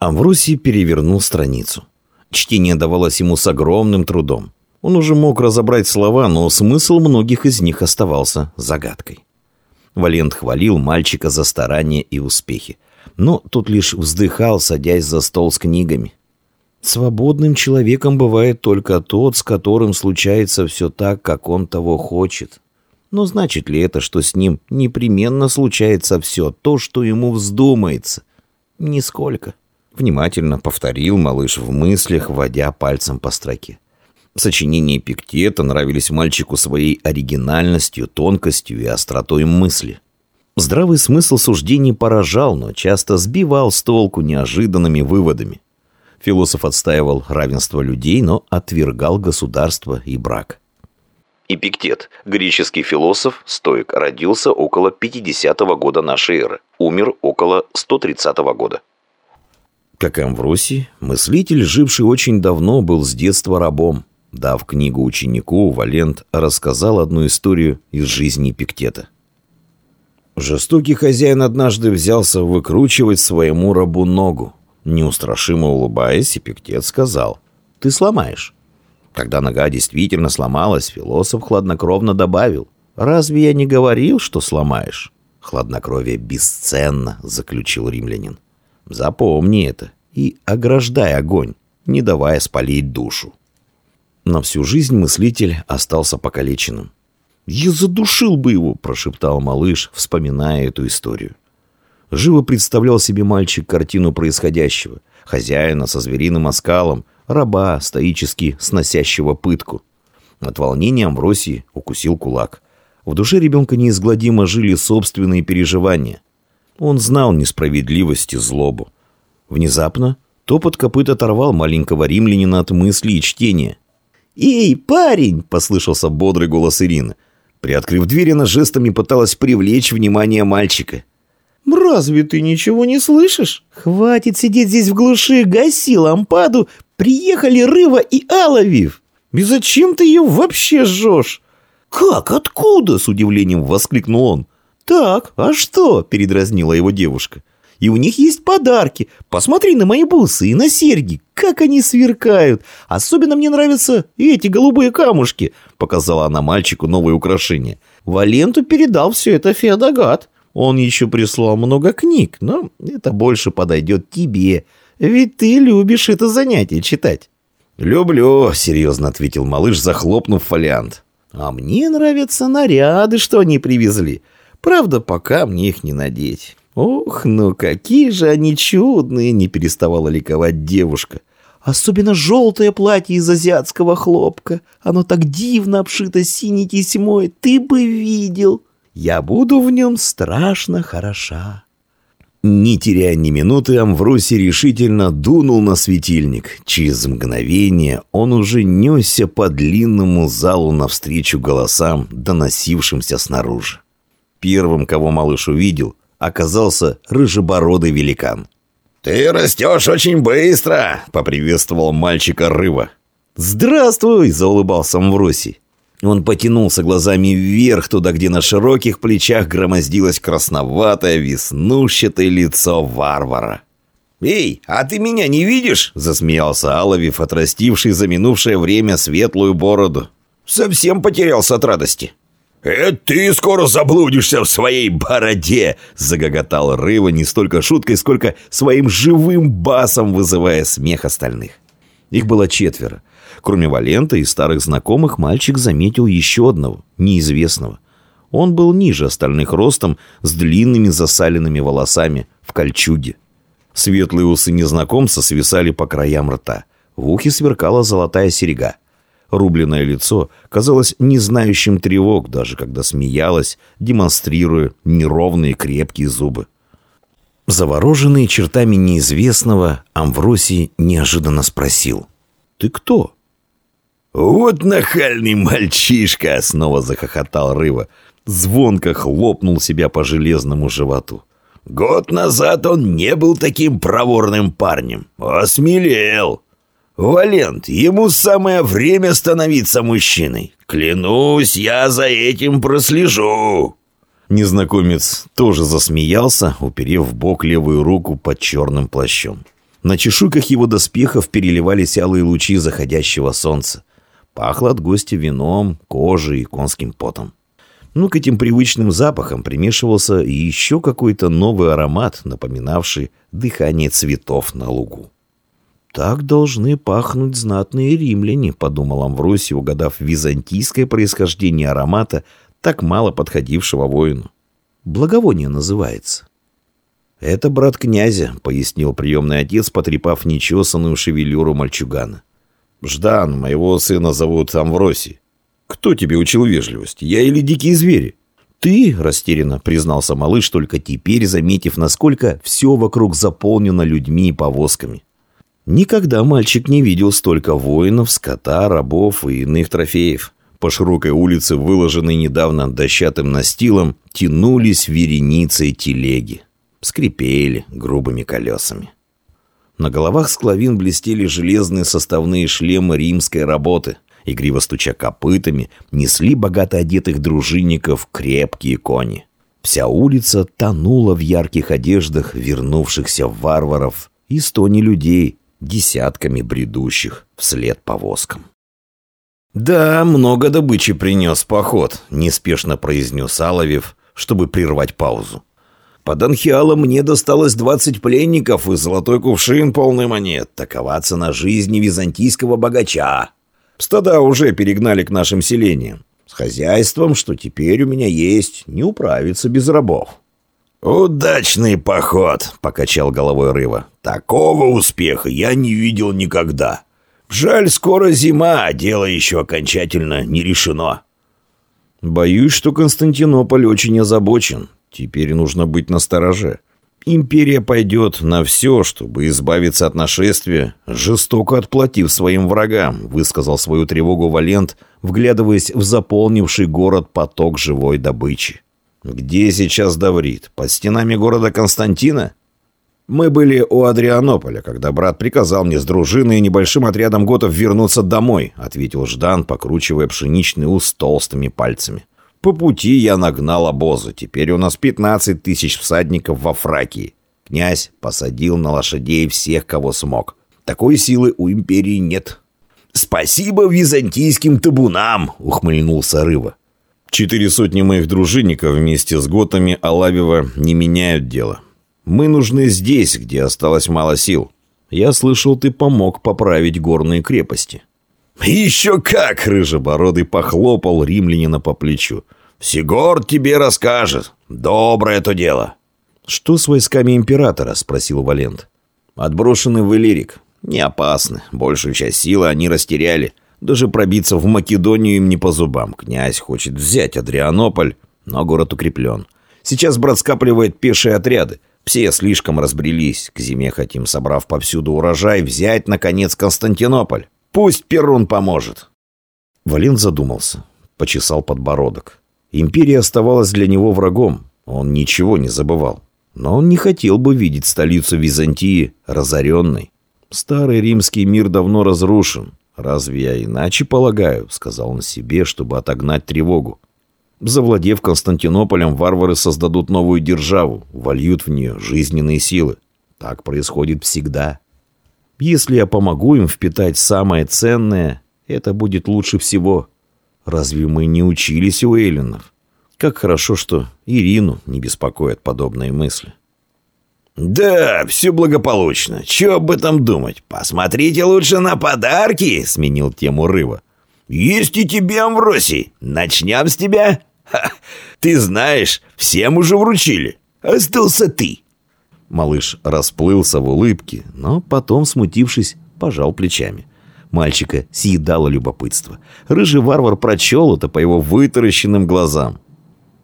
Амвросий перевернул страницу. Чтение давалось ему с огромным трудом. Он уже мог разобрать слова, но смысл многих из них оставался загадкой. Валент хвалил мальчика за старания и успехи. Но тот лишь вздыхал, садясь за стол с книгами. Свободным человеком бывает только тот, с которым случается все так, как он того хочет. Но значит ли это, что с ним непременно случается все то, что ему вздумается? Нисколько. Внимательно повторил малыш в мыслях, водя пальцем по строке. Сочинения Пиктета нравились мальчику своей оригинальностью, тонкостью и остротой мысли. Здравый смысл суждений поражал, но часто сбивал с толку неожиданными выводами. Философ отстаивал равенство людей, но отвергал государство и брак. Эпиктет, греческий философ, стоик, родился около 50 -го года нашей эры, умер около 130 -го года. Как Амвросий, мыслитель, живший очень давно, был с детства рабом. Дав книгу ученику, Валент рассказал одну историю из жизни Пиктета. Жестокий хозяин однажды взялся выкручивать своему рабу ногу. Неустрашимо улыбаясь, Эпиктет сказал, «Ты сломаешь». Когда нога действительно сломалась, философ хладнокровно добавил, «Разве я не говорил, что сломаешь?» «Хладнокровие бесценно», — заключил римлянин. «Запомни это и ограждай огонь, не давая спалить душу». На всю жизнь мыслитель остался покалеченным. «Я задушил бы его!» – прошептал малыш, вспоминая эту историю. Живо представлял себе мальчик картину происходящего. Хозяина со звериным оскалом, раба, стоически сносящего пытку. От волнения Амвросий укусил кулак. В душе ребенка неизгладимо жили собственные переживания. Он знал несправедливость и злобу. Внезапно топот копыт оторвал маленького римлянина от мысли и чтения. «Эй, парень!» – послышался бодрый голос Ирины. Приоткрыв дверь, она жестами пыталась привлечь внимание мальчика. «Разве ты ничего не слышишь? Хватит сидеть здесь в глуши, гаси лампаду. Приехали Рыва и Алавив. И зачем ты ее вообще жжешь?» «Как? Откуда?» – с удивлением воскликнул он. «Так, а что?» – передразнила его девушка. И у них есть подарки. Посмотри на мои бусы и на серьги. Как они сверкают. Особенно мне нравятся эти голубые камушки. Показала она мальчику новые украшения. Валенту передал все это Феодогат. Он еще прислал много книг, но это больше подойдет тебе. Ведь ты любишь это занятие читать. «Люблю», — серьезно ответил малыш, захлопнув фолиант. «А мне нравятся наряды, что они привезли. Правда, пока мне их не надеть. «Ох, ну какие же они чудные!» — не переставала ликовать девушка. «Особенно желтое платье из азиатского хлопка. Оно так дивно обшито синей тесьмой. Ты бы видел! Я буду в нем страшно хороша!» Не теряя ни минуты, Амвросий решительно дунул на светильник. Через мгновение он уже несся по длинному залу навстречу голосам, доносившимся снаружи. Первым, кого малыш увидел, оказался рыжебородый великан. «Ты растешь очень быстро!» — поприветствовал мальчика Рыва. «Здравствуй!» — заулыбался Амвросий. Он потянулся глазами вверх, туда, где на широких плечах громоздилось красноватое, веснущатое лицо варвара. «Эй, а ты меня не видишь?» — засмеялся Аловив, отрастивший за минувшее время светлую бороду. «Совсем потерялся от радости». «Это ты скоро заблудишься в своей бороде!» — загоготал Рыва не столько шуткой, сколько своим живым басом вызывая смех остальных. Их было четверо. Кроме Валента и старых знакомых, мальчик заметил еще одного, неизвестного. Он был ниже остальных ростом, с длинными засаленными волосами, в кольчуге. Светлые усы незнакомца свисали по краям рта. В ухе сверкала золотая серега. Рубленное лицо казалось не знающим тревог, даже когда смеялась, демонстрируя неровные крепкие зубы. Завороженный чертами неизвестного, Амвросий неожиданно спросил. «Ты кто?» «Вот нахальный мальчишка!» — снова захохотал Рыва. Звонко хлопнул себя по железному животу. «Год назад он не был таким проворным парнем. Осмелел!» «Валент, ему самое время становиться мужчиной. Клянусь, я за этим прослежу». Незнакомец тоже засмеялся, уперев в бок левую руку под черным плащом. На чешуйках его доспехов переливались алые лучи заходящего солнца. Пахло от гостя вином, кожей и конским потом. Ну, к этим привычным запахам примешивался еще какой-то новый аромат, напоминавший дыхание цветов на лугу. «Так должны пахнуть знатные римляне», — подумал Амвросий, угадав византийское происхождение аромата, так мало подходившего воину. «Благовоние называется». «Это брат князя», — пояснил приемный отец, потрепав нечесанную шевелюру мальчугана. «Ждан, моего сына зовут Амвросий. Кто тебе учил вежливость? Я или дикие звери?» «Ты», — растерянно признался малыш, только теперь заметив, насколько все вокруг заполнено людьми и повозками. Никогда мальчик не видел столько воинов, скота, рабов и иных трофеев. По широкой улице, выложенной недавно дощатым настилом, тянулись вереницы телеги. Скрипели грубыми колесами. На головах склавин блестели железные составные шлемы римской работы. Игриво стуча копытами, несли богато одетых дружинников крепкие кони. Вся улица тонула в ярких одеждах вернувшихся варваров и стони людей, десятками бредущих вслед повозкам. «Да, много добычи принес поход», — неспешно произнес Аловев, чтобы прервать паузу. «Под Анхиалом мне досталось двадцать пленников и золотой кувшин полный монет. Такова цена жизни византийского богача. Стада уже перегнали к нашим селениям. С хозяйством, что теперь у меня есть, не управиться без рабов». «Удачный поход», — покачал головой Рыва. «Такого успеха я не видел никогда. Жаль, скоро зима, а дело еще окончательно не решено». «Боюсь, что Константинополь очень озабочен. Теперь нужно быть настороже. Империя пойдет на все, чтобы избавиться от нашествия, жестоко отплатив своим врагам», — высказал свою тревогу Валент, вглядываясь в заполнивший город поток живой добычи. Где сейчас Даврит? Под стенами города Константина? Мы были у Адрианополя, когда брат приказал мне с дружиной и небольшим отрядом готов вернуться домой, ответил Ждан, покручивая пшеничный ус толстыми пальцами. По пути я нагнал обозы. Теперь у нас 15 тысяч всадников во Фракии. Князь посадил на лошадей всех, кого смог. Такой силы у империи нет. «Спасибо византийским табунам!» — ухмыльнулся Рыва. Четыре сотни моих дружинников вместе с готами Алавева не меняют дело. Мы нужны здесь, где осталось мало сил. Я слышал, ты помог поправить горные крепости». «Еще как!» — Рыжебородый похлопал римлянина по плечу. «Сигорд тебе расскажет. Доброе это дело». «Что с войсками императора?» — спросил Валент. «Отброшены в Иллирик. Не опасны. Большую часть силы они растеряли. Даже пробиться в Македонию им не по зубам. Князь хочет взять Адрианополь, но город укреплен. Сейчас брат скапливает пешие отряды. Все слишком разбрелись. К зиме хотим, собрав повсюду урожай, взять, наконец, Константинополь. Пусть Перун поможет. Вален задумался. Почесал подбородок. Империя оставалась для него врагом. Он ничего не забывал. Но он не хотел бы видеть столицу Византии разоренной. Старый римский мир давно разрушен. «Разве я иначе полагаю?» — сказал он себе, чтобы отогнать тревогу. Завладев Константинополем, варвары создадут новую державу, вольют в нее жизненные силы. Так происходит всегда. Если я помогу им впитать самое ценное, это будет лучше всего. Разве мы не учились у эллинов? Как хорошо, что Ирину не беспокоят подобные мысли. «Да, все благополучно. Че об этом думать? Посмотрите лучше на подарки!» — сменил тему Рыва. «Есть и тебе, Амвросий. Начнем с тебя. Ха, ты знаешь, всем уже вручили. Остался ты». Малыш расплылся в улыбке, но потом, смутившись, пожал плечами. Мальчика съедало любопытство. Рыжий варвар прочел это по его вытаращенным глазам.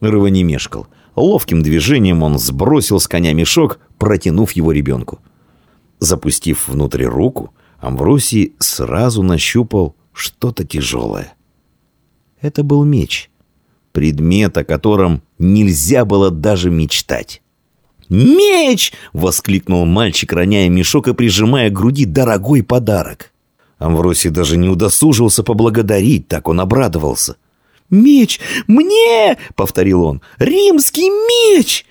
Рыва не мешкал. Ловким движением он сбросил с коня мешок, протянув его ребенку. Запустив внутрь руку, Амвросий сразу нащупал что-то тяжелое. Это был меч. Предмет, о котором нельзя было даже мечтать. «Меч!» — воскликнул мальчик, роняя мешок и прижимая к груди дорогой подарок. Амвросий даже не удосужился поблагодарить, так он обрадовался. «Меч! Мне!» — повторил он. «Римский меч!»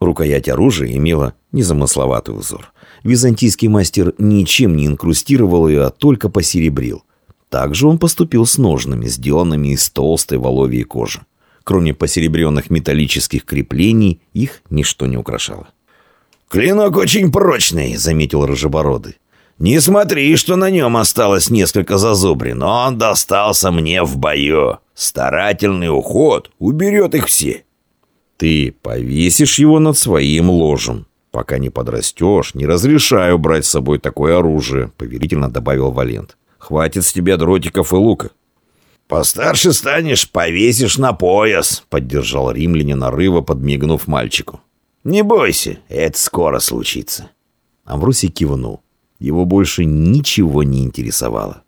Рукоять оружия имела незамысловатый узор. Византийский мастер ничем не инкрустировал ее, а только посеребрил. Также он поступил с ножными, сделанными из толстой воловьей кожи. Кроме посеребренных металлических креплений, их ничто не украшало. «Клинок очень прочный», — заметил Рыжебородый. «Не смотри, что на нем осталось несколько зазубрин. Он достался мне в бою. Старательный уход уберет их все». «Ты повесишь его над своим ложем. Пока не подрастешь, не разрешаю брать с собой такое оружие», — повелительно добавил Валент. «Хватит с тебя дротиков и лука». «Постарше станешь, повесишь на пояс», — поддержал римляне нарыва, подмигнув мальчику. «Не бойся, это скоро случится». Амвросий кивнул. Его больше ничего не интересовало.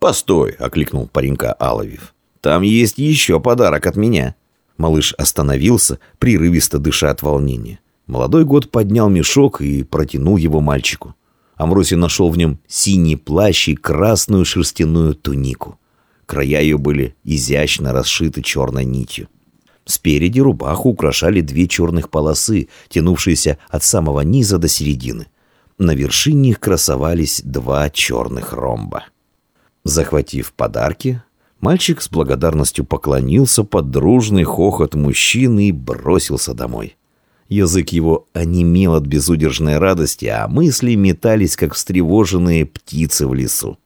«Постой!» — окликнул паренька Аловив. «Там есть еще подарок от меня». Малыш остановился, прерывисто дыша от волнения. Молодой год поднял мешок и протянул его мальчику. Амвросий нашел в нем синий плащ и красную шерстяную тунику. Края ее были изящно расшиты черной нитью. Спереди рубаху украшали две черных полосы, тянувшиеся от самого низа до середины. На вершине их красовались два черных ромба. Захватив подарки, мальчик с благодарностью поклонился под дружный хохот мужчины и бросился домой. Язык его онемел от безудержной радости, а мысли метались, как встревоженные птицы в лесу.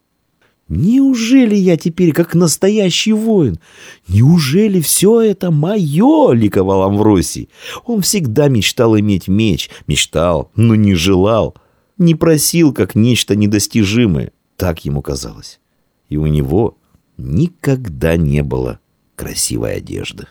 «Неужели я теперь как настоящий воин? Неужели все это мое?» — ликовал Амвросий. Он всегда мечтал иметь меч. Мечтал, но не желал. Не просил, как нечто недостижимое. Так ему казалось. И у него никогда не было красивой одежды.